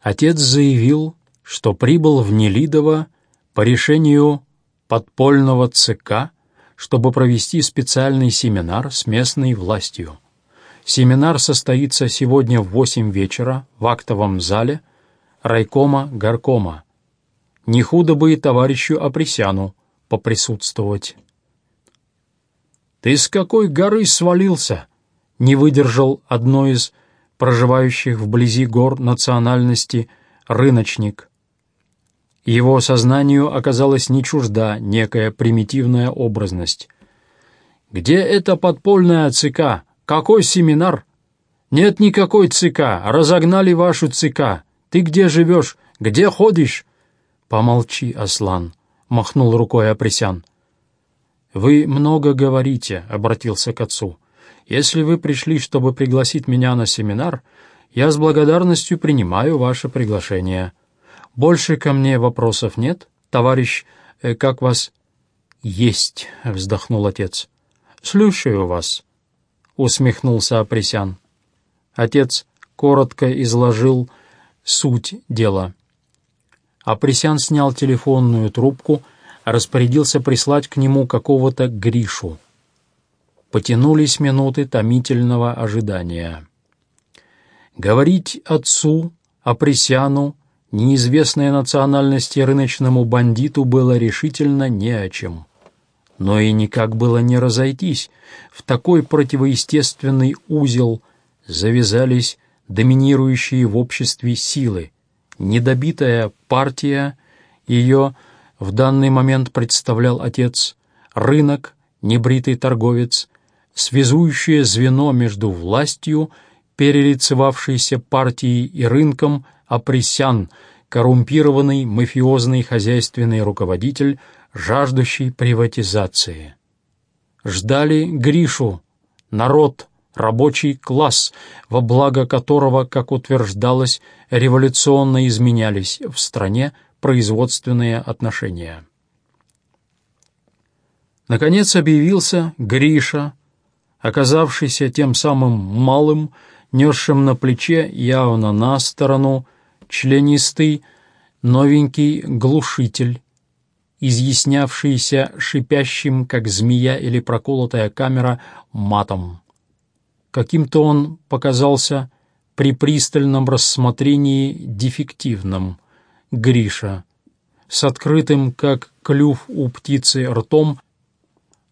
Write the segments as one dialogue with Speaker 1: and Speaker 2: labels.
Speaker 1: Отец заявил, что прибыл в Нелидово по решению подпольного ЦК, чтобы провести специальный семинар с местной властью. Семинар состоится сегодня в 8 вечера в актовом зале райкома горкома. Не худо бы и товарищу Апресяну поприсутствовать. «Ты с какой горы свалился?» — не выдержал одной из проживающих вблизи гор национальности рыночник. Его сознанию оказалась не чужда некая примитивная образность. «Где это подпольная ЦК? Какой семинар?» «Нет никакой ЦК. Разогнали вашу ЦК. Ты где живешь? Где ходишь?» «Помолчи, Аслан», — махнул рукой Апресян. «Вы много говорите», — обратился к отцу. «Если вы пришли, чтобы пригласить меня на семинар, я с благодарностью принимаю ваше приглашение. Больше ко мне вопросов нет, товарищ, э, как вас...» «Есть», — вздохнул отец. «Слушаю вас», — усмехнулся Апресян. Отец коротко изложил суть дела. Апресян снял телефонную трубку, распорядился прислать к нему какого-то Гришу. Потянулись минуты томительного ожидания. Говорить отцу, Апресяну, неизвестной национальности рыночному бандиту было решительно не о чем. Но и никак было не разойтись. В такой противоестественный узел завязались доминирующие в обществе силы. Недобитая партия, ее в данный момент представлял отец, рынок, небритый торговец, связующее звено между властью перелицевавшейся партией и рынком опресян, коррумпированный мафиозный хозяйственный руководитель, жаждущий приватизации. Ждали Гришу, народ, рабочий класс, во благо которого, как утверждалось, революционно изменялись в стране производственные отношения. Наконец объявился Гриша, оказавшийся тем самым малым, несшим на плече явно на сторону членистый новенький глушитель, изъяснявшийся шипящим, как змея или проколотая камера, матом. Каким-то он показался при пристальном рассмотрении дефективным. Гриша, с открытым, как клюв у птицы, ртом,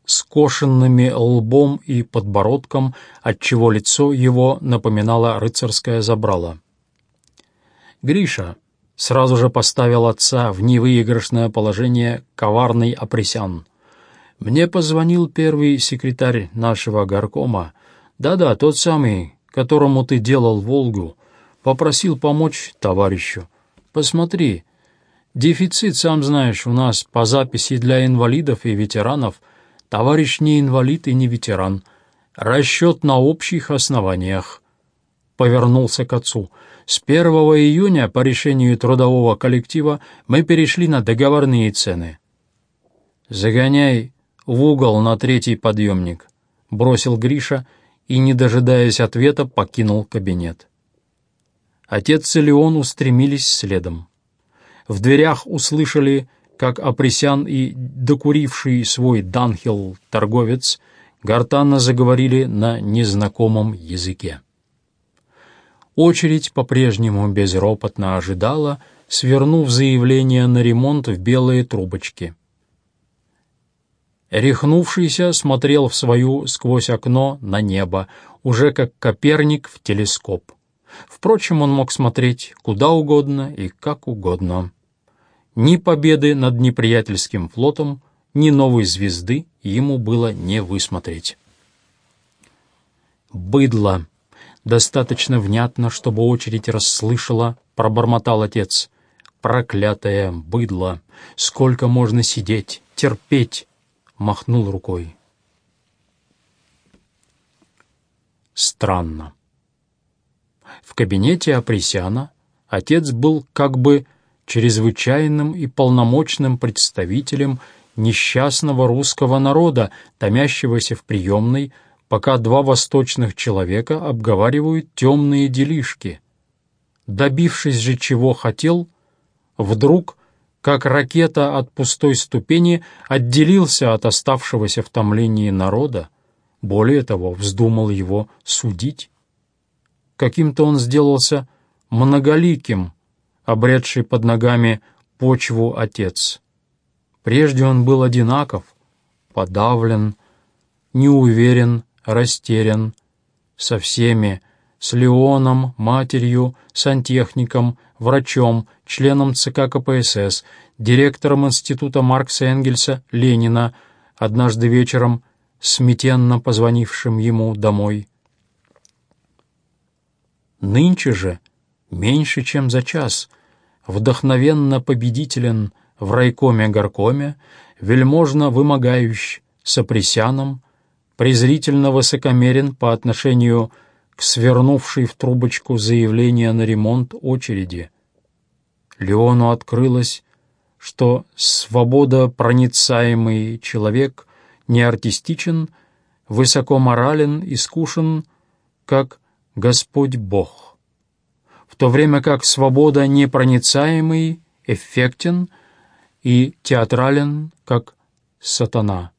Speaker 1: скошенными лбом и подбородком, отчего лицо его напоминало рыцарское забрало. Гриша сразу же поставил отца в невыигрышное положение коварный опресян. «Мне позвонил первый секретарь нашего горкома. Да-да, тот самый, которому ты делал «Волгу», попросил помочь товарищу. Посмотри, дефицит, сам знаешь, у нас по записи для инвалидов и ветеранов — Товарищ не инвалид и не ветеран. Расчет на общих основаниях. Повернулся к отцу. С 1 июня по решению трудового коллектива мы перешли на договорные цены. «Загоняй в угол на третий подъемник», — бросил Гриша и, не дожидаясь ответа, покинул кабинет. Отец и Леон устремились следом. В дверях услышали как Апресян и докуривший свой данхил торговец гортанно заговорили на незнакомом языке. Очередь по-прежнему безропотно ожидала, свернув заявление на ремонт в белые трубочки. Рехнувшийся смотрел в свою сквозь окно на небо, уже как Коперник в телескоп. Впрочем, он мог смотреть куда угодно и как угодно. Ни победы над неприятельским флотом, ни новой звезды ему было не высмотреть. «Быдло!» Достаточно внятно, чтобы очередь расслышала, пробормотал отец. «Проклятое быдло! Сколько можно сидеть, терпеть!» Махнул рукой. Странно. В кабинете Апресяна отец был как бы чрезвычайным и полномочным представителем несчастного русского народа, томящегося в приемной, пока два восточных человека обговаривают темные делишки. добившись же чего хотел, вдруг, как ракета от пустой ступени, отделился от оставшегося в томлении народа, более того, вздумал его судить. Каким-то он сделался многоликим, обретший под ногами почву отец. Прежде он был одинаков, подавлен, неуверен, растерян, со всеми, с Леоном, матерью, сантехником, врачом, членом ЦК КПСС, директором Института Маркса Энгельса Ленина, однажды вечером сметенно позвонившим ему домой. Нынче же, меньше чем за час, вдохновенно победителен в райкоме-горкоме, вельможно вымогающий сопресянам, презрительно высокомерен по отношению к свернувшей в трубочку заявление на ремонт очереди. Леону открылось, что свободопроницаемый человек не артистичен, высоко морален, искушен, как Господь Бог, то время как свобода непроницаемый, эффектен и театрален, как сатана.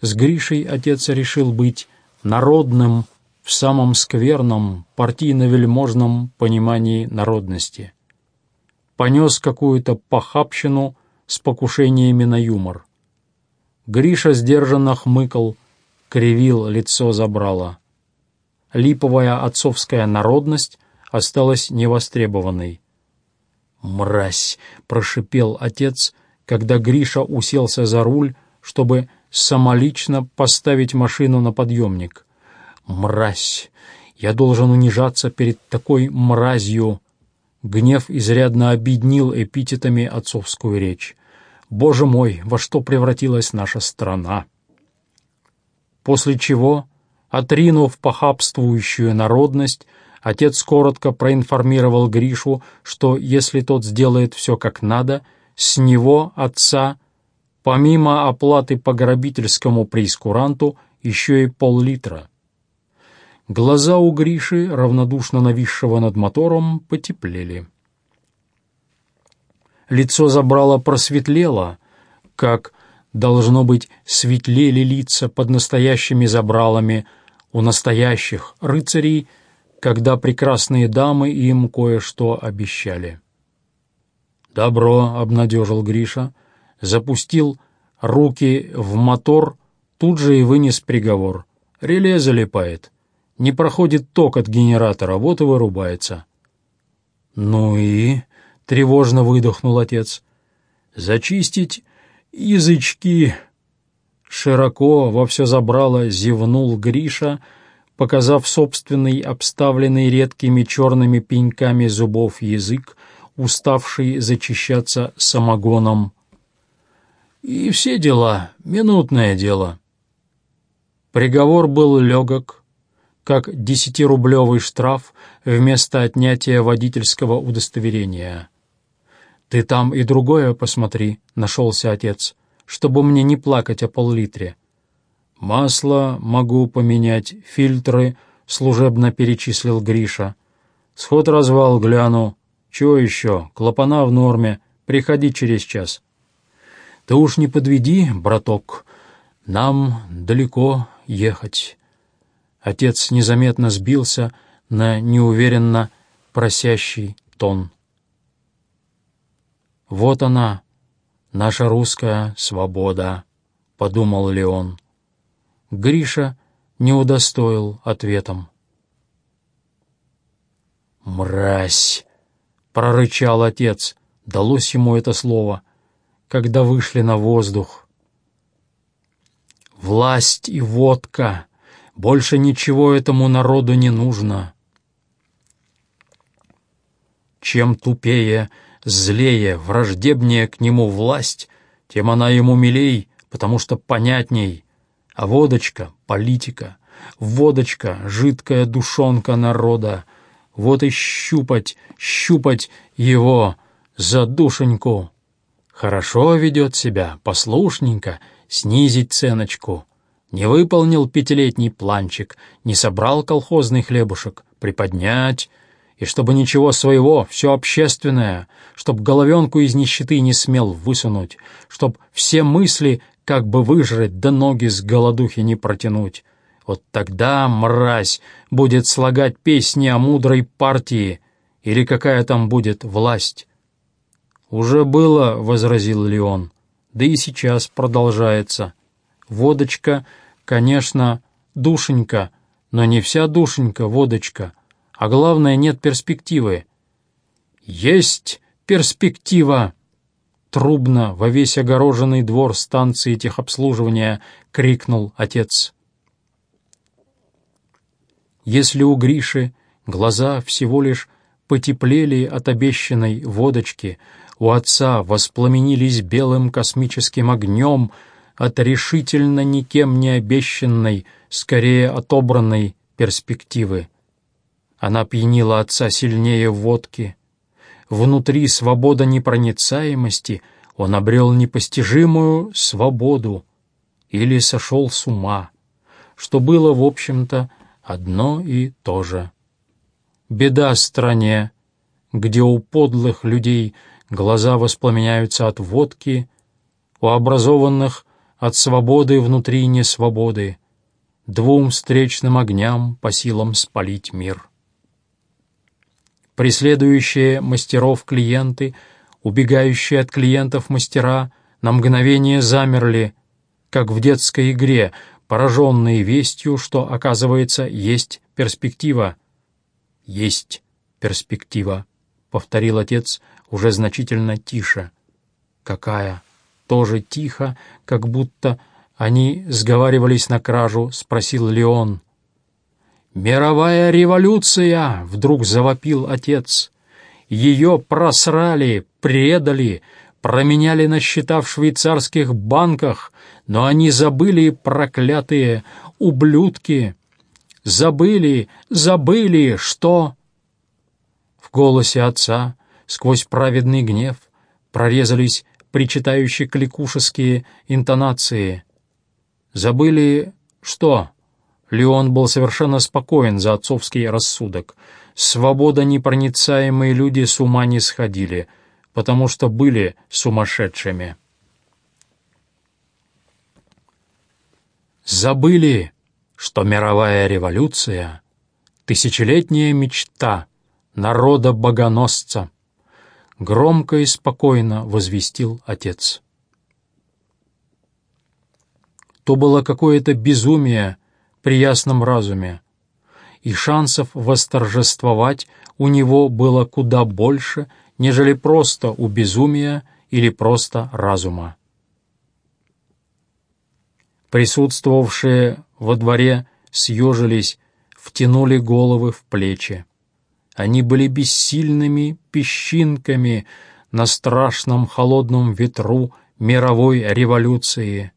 Speaker 1: С Гришей отец решил быть народным в самом скверном, партийно-вельможном понимании народности. Понес какую-то похабщину с покушениями на юмор. Гриша сдержанно хмыкал, кривил лицо забрала. Липовая отцовская народность осталась невостребованной. «Мразь!» — прошипел отец, когда Гриша уселся за руль, чтобы самолично поставить машину на подъемник. «Мразь! Я должен унижаться перед такой мразью!» Гнев изрядно обеднил эпитетами отцовскую речь. «Боже мой, во что превратилась наша страна!» После чего, отринув похабствующую народность, отец коротко проинформировал Гришу, что если тот сделает все как надо, с него, отца, Помимо оплаты по грабительскому прейскуранту, еще и пол-литра. Глаза у Гриши, равнодушно нависшего над мотором, потеплели. Лицо забрало просветлело, как, должно быть, светлели лица под настоящими забралами у настоящих рыцарей, когда прекрасные дамы им кое-что обещали. «Добро», — обнадежил Гриша, запустил руки в мотор, тут же и вынес приговор. Реле залипает. Не проходит ток от генератора, вот и вырубается. «Ну и...» — тревожно выдохнул отец. «Зачистить язычки...» Широко во все забрало зевнул Гриша, показав собственный обставленный редкими черными пеньками зубов язык, уставший зачищаться самогоном и все дела, минутное дело. Приговор был легок, как десятирублевый штраф вместо отнятия водительского удостоверения. «Ты там и другое посмотри», — нашелся отец, «чтобы мне не плакать о пол-литре». «Масло могу поменять, фильтры», — служебно перечислил Гриша. «Сход-развал гляну. Чего еще? Клапана в норме. Приходи через час». Ты уж не подведи, браток, нам далеко ехать. Отец незаметно сбился на неуверенно просящий тон. «Вот она, наша русская свобода», — подумал Леон. Гриша не удостоил ответом. «Мразь!» — прорычал отец. Далось ему это слово — когда вышли на воздух. Власть и водка. Больше ничего этому народу не нужно. Чем тупее, злее, враждебнее к нему власть, тем она ему милей, потому что понятней. А водочка — политика. Водочка — жидкая душонка народа. Вот и щупать, щупать его за душеньку. Хорошо ведет себя, послушненько, снизить ценочку. Не выполнил пятилетний планчик, не собрал колхозный хлебушек, приподнять. И чтобы ничего своего, все общественное, чтоб головенку из нищеты не смел высунуть, чтоб все мысли как бы выжрать, да ноги с голодухи не протянуть. Вот тогда, мразь, будет слагать песни о мудрой партии, или какая там будет власть. «Уже было», — возразил Леон, — «да и сейчас продолжается. Водочка, конечно, душенька, но не вся душенька водочка, а главное, нет перспективы». «Есть перспектива!» Трубно во весь огороженный двор станции техобслуживания крикнул отец. Если у Гриши глаза всего лишь потеплели от обещанной водочки, у отца воспламенились белым космическим огнем от решительно никем не обещанной, скорее отобранной перспективы. Она пьянила отца сильнее водки. Внутри свобода непроницаемости он обрел непостижимую свободу или сошел с ума, что было, в общем-то, одно и то же. Беда стране, где у подлых людей глаза воспламеняются от водки, у образованных от свободы внутри несвободы, двум встречным огням по силам спалить мир. Преследующие мастеров клиенты, убегающие от клиентов мастера, на мгновение замерли, как в детской игре — пораженные вестью, что, оказывается, есть перспектива. «Есть перспектива», — повторил отец уже значительно тише. «Какая?» Тоже тихо, как будто они сговаривались на кражу, спросил Леон. «Мировая революция!» — вдруг завопил отец. «Ее просрали, предали, променяли на счета в швейцарских банках, но они забыли, проклятые ублюдки, забыли, забыли, что...» В голосе отца сквозь праведный гнев прорезались причитающие кликушеские интонации. «Забыли что?» Леон был совершенно спокоен за отцовский рассудок. Свобода непроницаемые люди с ума не сходили — потому что были сумасшедшими. Забыли, что мировая революция — тысячелетняя мечта народа-богоносца, громко и спокойно возвестил отец. То было какое-то безумие при ясном разуме, и шансов восторжествовать у него было куда больше, нежели просто у безумия или просто разума. Присутствовавшие во дворе съежились, втянули головы в плечи. Они были бессильными песчинками на страшном холодном ветру мировой революции.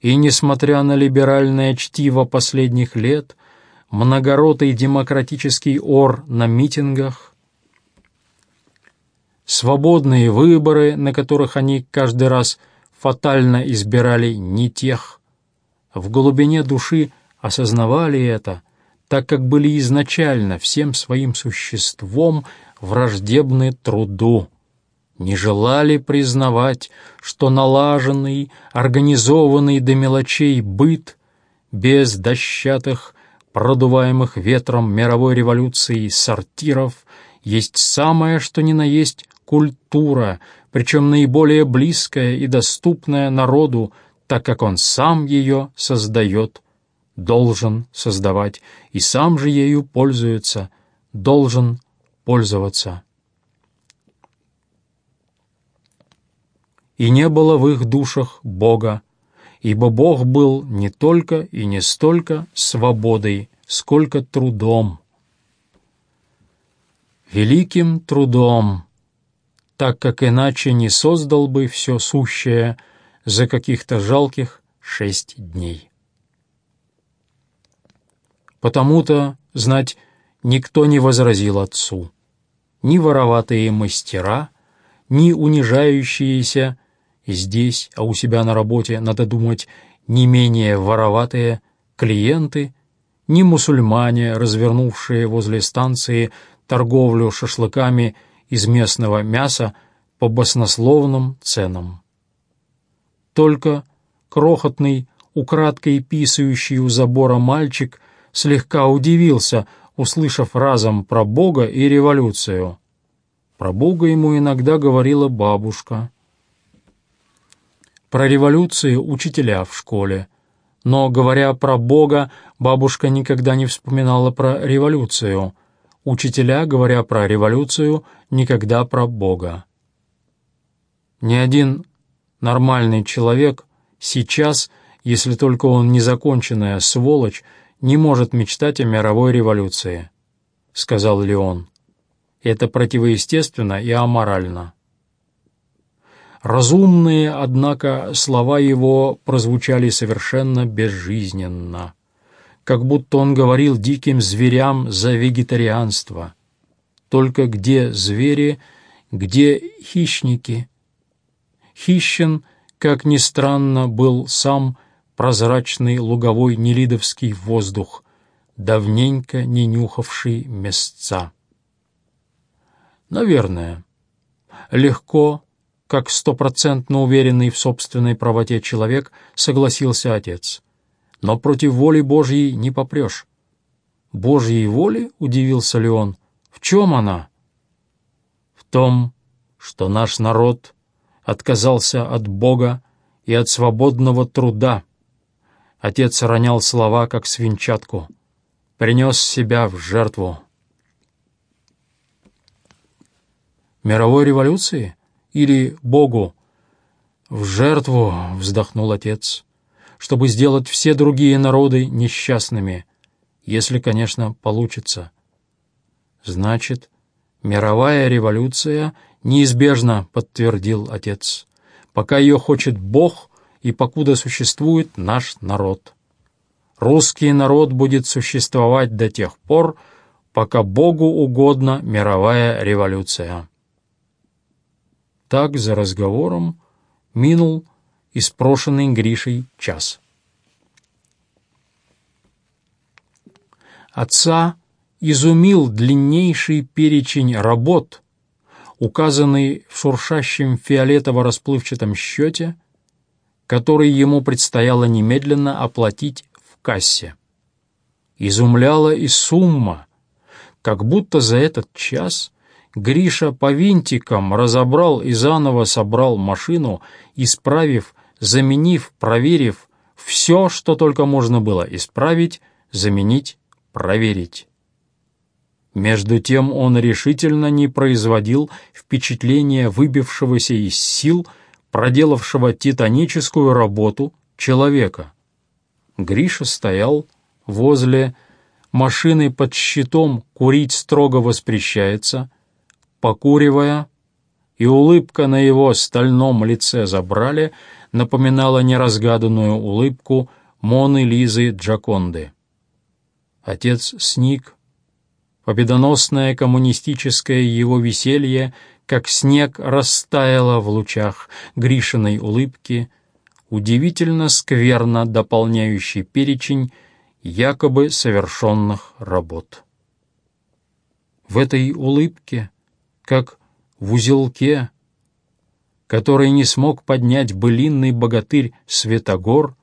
Speaker 1: И, несмотря на либеральное чтиво последних лет, многоротый демократический ор на митингах, свободные выборы, на которых они каждый раз фатально избирали не тех. В глубине души осознавали это, так как были изначально всем своим существом враждебны труду, не желали признавать, что налаженный, организованный до мелочей быт без дощатых, продуваемых ветром мировой революции сортиров есть самое, что ни на есть культура, причем наиболее близкая и доступная народу, так как он сам ее создает, должен создавать, и сам же ею пользуется, должен пользоваться. И не было в их душах Бога, ибо Бог был не только и не столько свободой, сколько трудом. Великим трудом, так как иначе не создал бы все сущее за каких-то жалких шесть дней. Потому-то, знать, никто не возразил отцу. Ни вороватые мастера, ни унижающиеся здесь, а у себя на работе, надо думать, не менее вороватые клиенты, ни мусульмане, развернувшие возле станции торговлю шашлыками из местного мяса по баснословным ценам. Только крохотный, украдкой писающий у забора мальчик слегка удивился, услышав разом про Бога и революцию. Про Бога ему иногда говорила бабушка. Про революцию учителя в школе. Но, говоря про Бога, бабушка никогда не вспоминала про революцию. Учителя, говоря про революцию, никогда про Бога. Ни один нормальный человек сейчас, если только он незаконченная сволочь, не может мечтать о мировой революции, — сказал Леон. Это противоестественно и аморально. Разумные, однако, слова его прозвучали совершенно безжизненно, как будто он говорил диким зверям за вегетарианство. Только где звери, где хищники? Хищен, как ни странно, был сам прозрачный луговой нелидовский воздух, давненько не нюхавший места. Наверное. Легко, как стопроцентно уверенный в собственной правоте человек, согласился отец. Но против воли Божьей не попрешь. «Божьей воли?» — удивился Леон. «В чем она?» «В том, что наш народ отказался от Бога и от свободного труда». Отец ронял слова, как свинчатку. «Принес себя в жертву». Мировой революции? Или Богу? В жертву, вздохнул отец, чтобы сделать все другие народы несчастными, если, конечно, получится. Значит, мировая революция неизбежна, подтвердил отец, пока ее хочет Бог и покуда существует наш народ. Русский народ будет существовать до тех пор, пока Богу угодна мировая революция. Так за разговором минул испрошенный Гришей час. Отца изумил длиннейший перечень работ, указанный в шуршащем фиолетово-расплывчатом счете, который ему предстояло немедленно оплатить в кассе. Изумляла и сумма, как будто за этот час Гриша по винтикам разобрал и заново собрал машину, исправив, заменив, проверив все, что только можно было исправить, заменить, проверить. Между тем он решительно не производил впечатления выбившегося из сил, проделавшего титаническую работу человека. Гриша стоял возле машины под щитом, курить строго воспрещается — покуривая, и улыбка на его стальном лице забрали, напоминала неразгаданную улыбку Моны Лизы Джаконды. Отец сник. Победоносное коммунистическое его веселье, как снег, растаяло в лучах Гришиной улыбки, удивительно скверно дополняющий перечень якобы совершенных работ. В этой улыбке как в узелке, который не смог поднять былинный богатырь Светогор,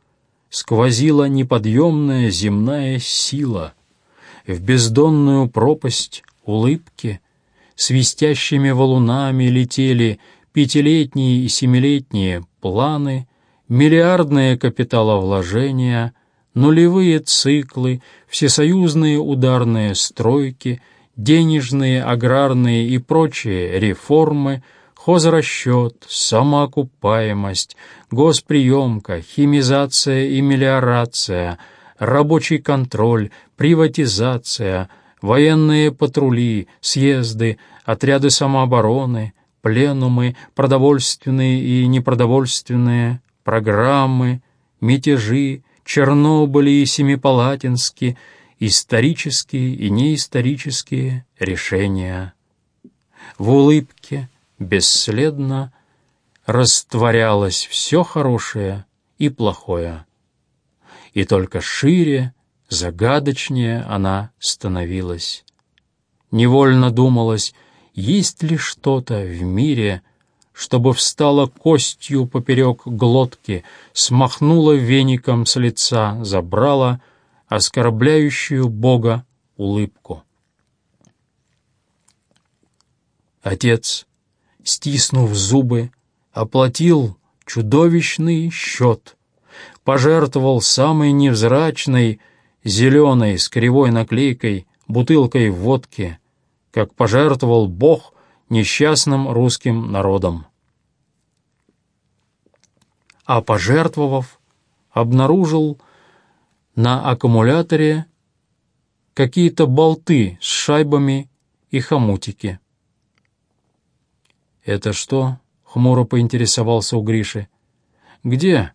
Speaker 1: сквозила неподъемная земная сила. В бездонную пропасть улыбки свистящими валунами летели пятилетние и семилетние планы, миллиардные капиталовложения, нулевые циклы, всесоюзные ударные стройки — денежные, аграрные и прочие реформы, хозрасчет, самоокупаемость, госприемка, химизация и мелиорация, рабочий контроль, приватизация, военные патрули, съезды, отряды самообороны, пленумы, продовольственные и непродовольственные, программы, мятежи, Чернобыли и Семипалатински — исторические и неисторические решения. В улыбке бесследно растворялось все хорошее и плохое, и только шире, загадочнее она становилась. Невольно думалось, есть ли что-то в мире, чтобы встала костью поперек глотки, смахнула веником с лица, забрала оскорбляющую Бога улыбку. Отец, стиснув зубы, оплатил чудовищный счет, пожертвовал самой невзрачной, зеленой, с кривой наклейкой, бутылкой водки, как пожертвовал Бог несчастным русским народом. А пожертвовав, обнаружил на аккумуляторе какие-то болты с шайбами и хомутики. «Это что?» — хмуро поинтересовался у Гриши. «Где?»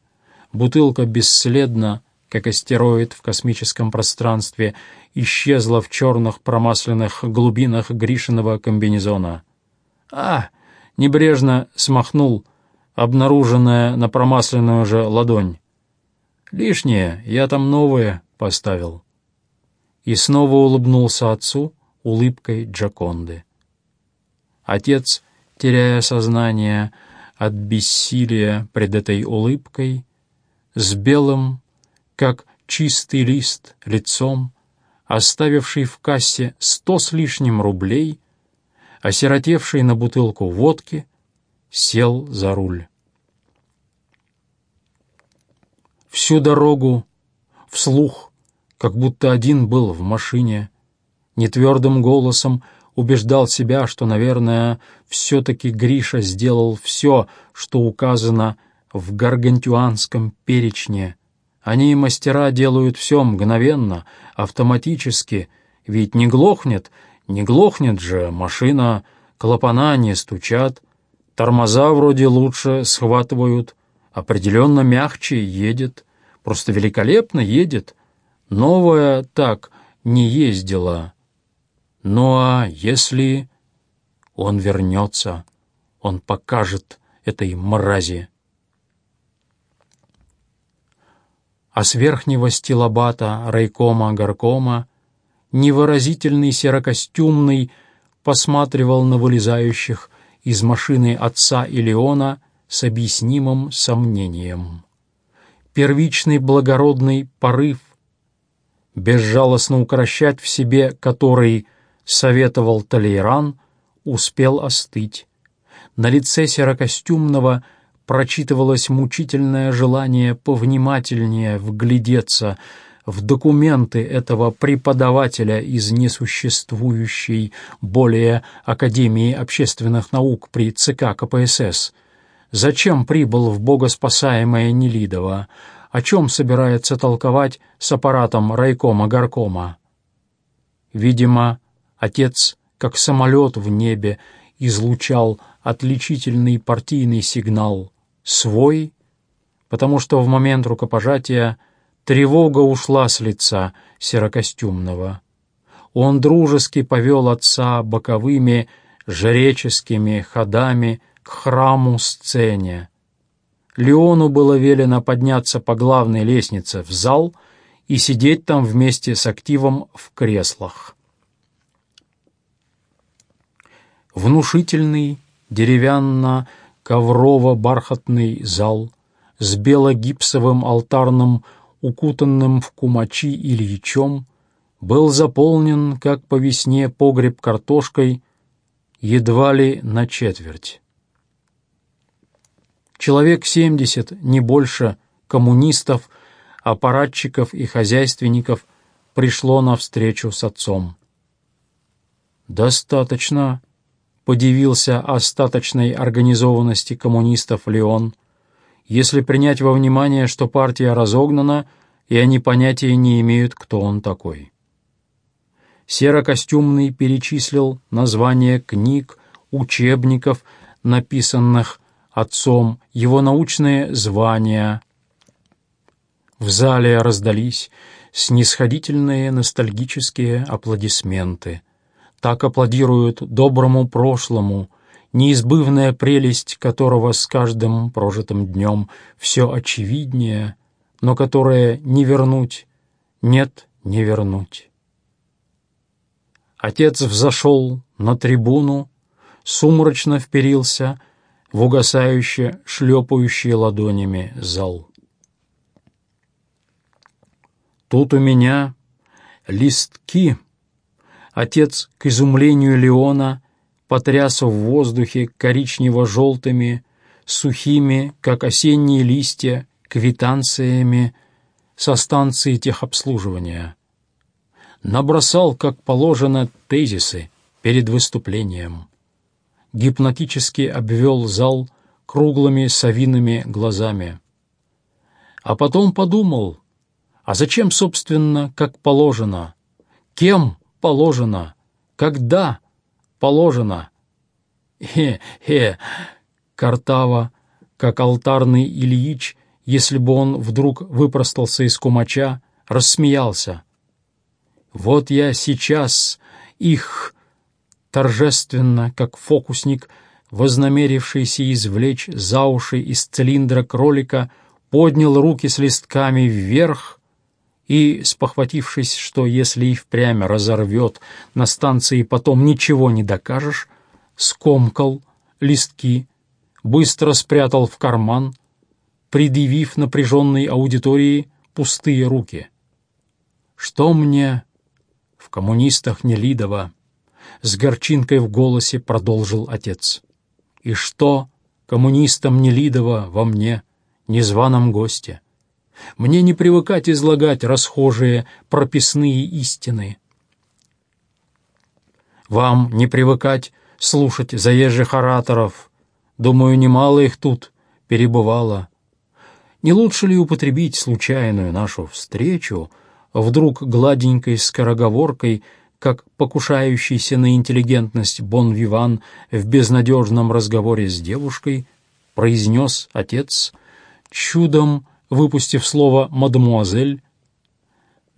Speaker 1: Бутылка бесследно, как астероид в космическом пространстве, исчезла в черных промасленных глубинах Гришиного комбинезона. «А!» — небрежно смахнул обнаруженная на промасленную же ладонь. «Лишнее, я там новое поставил». И снова улыбнулся отцу улыбкой Джаконды. Отец, теряя сознание от бессилия пред этой улыбкой, с белым, как чистый лист, лицом, оставивший в кассе сто с лишним рублей, осиротевший на бутылку водки, сел за руль. Всю дорогу, вслух, как будто один был в машине, нетвердым голосом убеждал себя, что, наверное, все-таки Гриша сделал все, что указано в гаргантюанском перечне. Они, мастера, делают все мгновенно, автоматически, ведь не глохнет, не глохнет же машина, клапана не стучат, тормоза вроде лучше схватывают, определенно мягче едет, просто великолепно едет. Новая так не ездила. Ну а если он вернется, он покажет этой мрази. А с верхнего стилобата райкома-горкома невыразительный серокостюмный посматривал на вылезающих из машины отца Илеона с объяснимым сомнением. Первичный благородный порыв, безжалостно укращать в себе который советовал Толейран, успел остыть. На лице серокостюмного прочитывалось мучительное желание повнимательнее вглядеться — в документы этого преподавателя из несуществующей более Академии общественных наук при ЦК КПСС. Зачем прибыл в богоспасаемое Нелидово? О чем собирается толковать с аппаратом райкома-горкома? Видимо, отец, как самолет в небе, излучал отличительный партийный сигнал «свой», потому что в момент рукопожатия – Тревога ушла с лица серокостюмного. Он дружески повел отца боковыми жреческими ходами к храму-сцене. Леону было велено подняться по главной лестнице в зал и сидеть там вместе с активом в креслах. Внушительный, деревянно-коврово-бархатный зал с белогипсовым алтарным укутанным в кумачи Ильичом, был заполнен, как по весне, погреб картошкой, едва ли на четверть. Человек семьдесят, не больше, коммунистов, аппаратчиков и хозяйственников пришло на встречу с отцом. «Достаточно», — подивился остаточной организованности коммунистов Леон, если принять во внимание, что партия разогнана, и они понятия не имеют, кто он такой. Серокостюмный перечислил названия книг, учебников, написанных отцом, его научные звания. В зале раздались снисходительные ностальгические аплодисменты. Так аплодируют доброму прошлому, неизбывная прелесть которого с каждым прожитым днем все очевиднее, но которое не вернуть, нет, не вернуть. Отец взошел на трибуну, сумрачно вперился в угасающе шлепающие ладонями зал. Тут у меня листки. Отец, к изумлению Леона, потряс в воздухе коричнево-желтыми, сухими, как осенние листья, квитанциями со станции техобслуживания. Набросал, как положено, тезисы перед выступлением. Гипнотически обвел зал круглыми совиными глазами. А потом подумал, а зачем, собственно, как положено? Кем положено? Когда положено? Хе-хе, Картава, как алтарный Ильич, если бы он вдруг выпростался из кумача, рассмеялся. «Вот я сейчас их...» торжественно, как фокусник, вознамерившийся извлечь за уши из цилиндра кролика, поднял руки с листками вверх и, спохватившись, что если и впрямь разорвет на станции потом ничего не докажешь, скомкал листки, быстро спрятал в карман, предъявив напряженной аудитории пустые руки. «Что мне в коммунистах Нелидова?» С горчинкой в голосе продолжил отец. «И что коммунистам Нелидова во мне, незваном госте?» Мне не привыкать излагать расхожие прописные истины. Вам не привыкать слушать заезжих ораторов. Думаю, немало их тут перебывало. Не лучше ли употребить случайную нашу встречу вдруг гладенькой скороговоркой, как покушающийся на интеллигентность Бон-Виван в безнадежном разговоре с девушкой, произнес отец, чудом выпустив слово «мадемуазель»,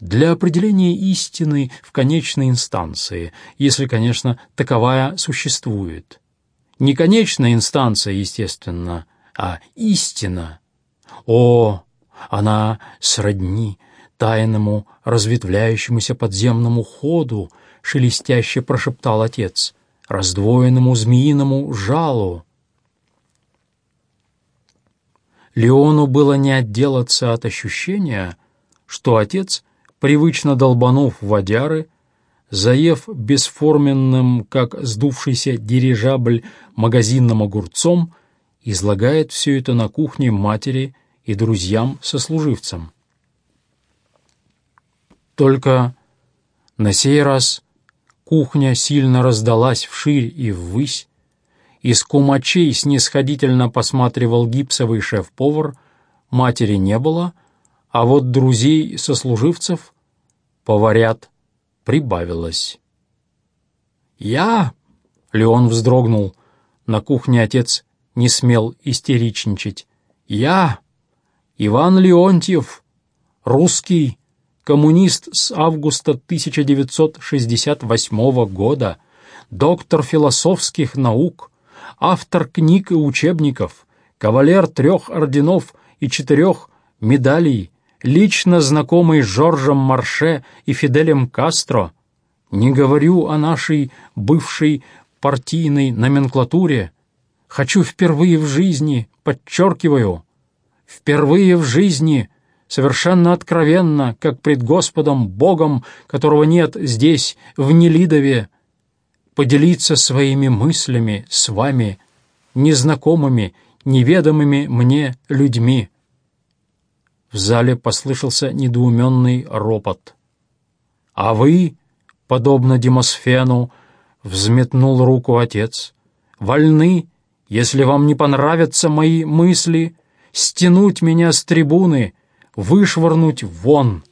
Speaker 1: для определения истины в конечной инстанции, если, конечно, таковая существует. Не конечная инстанция, естественно, а истина. О, она сродни тайному разветвляющемуся подземному ходу, шелестяще прошептал отец, раздвоенному змеиному жалу. Леону было не отделаться от ощущения, что отец, привычно долбанув водяры, заев бесформенным, как сдувшийся дирижабль, магазинным огурцом, излагает все это на кухне матери и друзьям-сослуживцам. Только на сей раз кухня сильно раздалась вширь и ввысь, из кумачей снисходительно посматривал гипсовый шеф-повар, матери не было, а вот друзей-сослуживцев, поварят, прибавилось. «Я?» — Леон вздрогнул. На кухне отец не смел истеричничать. «Я, Иван Леонтьев, русский, коммунист с августа 1968 года, доктор философских наук, автор книг и учебников, кавалер трех орденов и четырех медалей, лично знакомый с Жоржем Марше и Фиделем Кастро, не говорю о нашей бывшей партийной номенклатуре, хочу впервые в жизни, подчеркиваю, впервые в жизни, совершенно откровенно, как пред Господом Богом, которого нет здесь, в Нелидове, поделиться своими мыслями с вами, незнакомыми, неведомыми мне людьми. В зале послышался недоуменный ропот. «А вы, подобно Демосфену, — взметнул руку отец, — вольны, если вам не понравятся мои мысли, стянуть меня с трибуны, вышвырнуть вон».